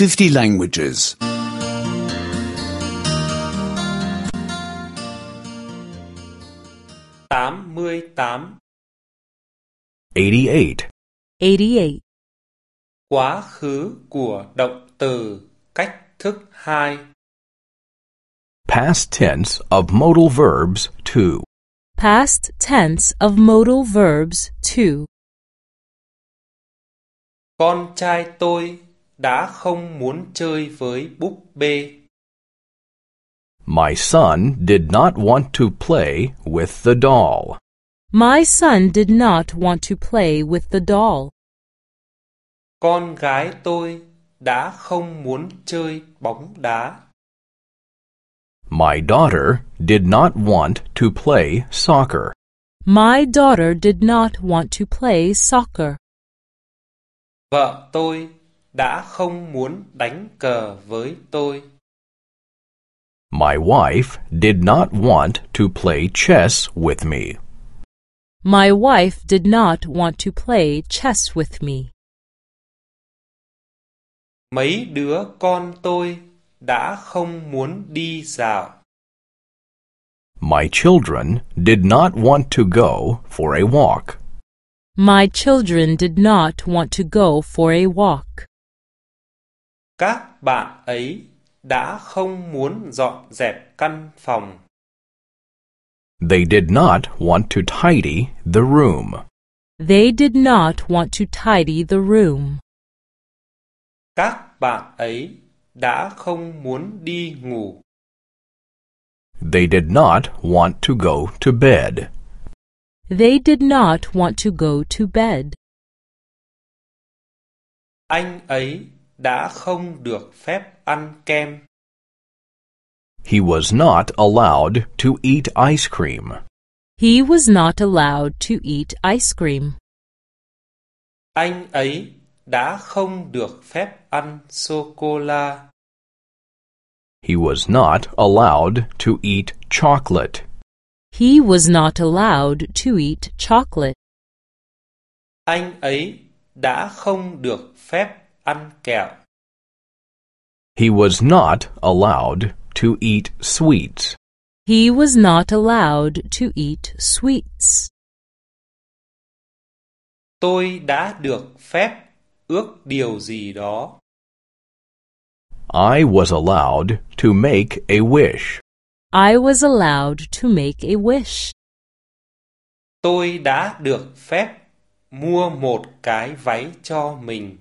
50 languages. 88 88. 88. Quá khứ của động từ cách thức 2 Past tense of modal verbs 2. Past tense of modal verbs 2. Con trai tôi đã không muốn chơi với búp bê. My son did not want to play with the doll. My son did not want to play with the doll. Con gái tôi đã không muốn chơi bóng đá. My daughter did not want to play soccer. My daughter did not want to play soccer. Vợ tôi đã không muốn đánh cờ với tôi. My wife did not want to play chess with me. My wife did not want to play chess with me. Mấy đứa con tôi đã không muốn đi dạo. My children did not want to go for a walk. My children did not want to go for a walk. Các bạn ấy đã không muốn dọn dẹp căn phòng. They did not want to tidy the room. They did not want to tidy the room. Các bạn ấy đã không muốn đi ngủ. They did not want to go to bed. They did not want to go to bed. Anh ấy đã không được phép ăn kem. He was not allowed to eat ice cream. He was not allowed to eat ice cream. Anh ấy đã không được phép ăn sô cô la. He was not allowed to eat chocolate. He was not allowed to eat chocolate. Anh ấy đã không được phép ăn kẹo. He was not allowed to eat sweets. He was not allowed to eat sweets. Tôi đã được phép ước điều gì đó. I was allowed to make a wish. I was allowed to make a wish. Tôi đã được phép mua một cái váy cho mình.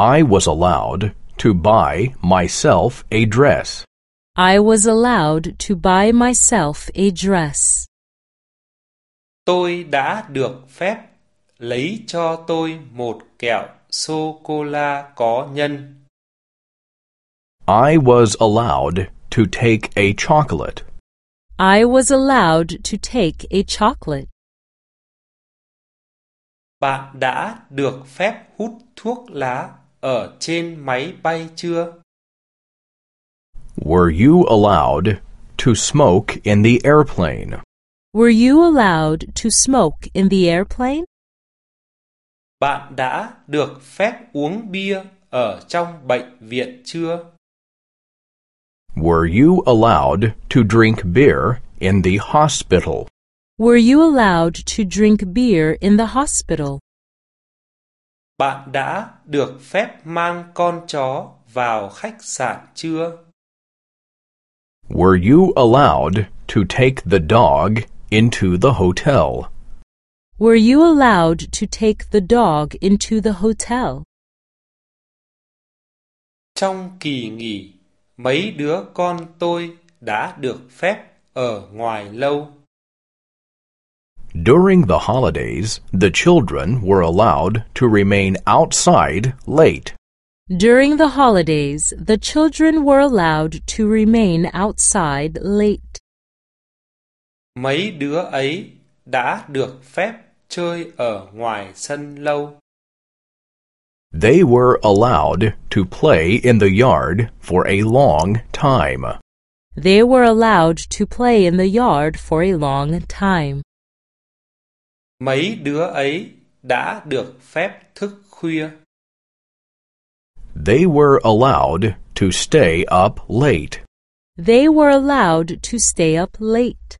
I was allowed to buy myself a dress. I was allowed to buy myself a dress. Tôi đã được phép lấy cho tôi một kẹo sô cô la có nhân. I was allowed to take a chocolate. I was allowed to take a chocolate. Bạn đã được phép hút thuốc lá ở trên máy bay chưa? Were you allowed to smoke in the airplane? Were you allowed to smoke in the airplane? Bạn đã được phép uống bia ở trong bệnh viện chưa? Were you allowed to drink beer in the hospital? Were you allowed to drink beer in the hospital? Bạn đã được phép mang con chó vào khách sạn chưa? Were you allowed to take the dog into the hotel? Were you allowed to take the dog into the hotel? Trong kỳ nghỉ, mấy đứa con tôi đã được phép ở ngoài lâu. During the holidays, the children were allowed to remain outside late. During the holidays, the children were allowed to remain outside late. Mấy đứa ấy đã được phép chơi ở ngoài sân lâu. They were allowed to play in the yard for a long time. They were allowed to play in the yard for a long time. Mấy đứa ấy đã được phép thức khuya. They were allowed to stay up late. They were allowed to stay up late.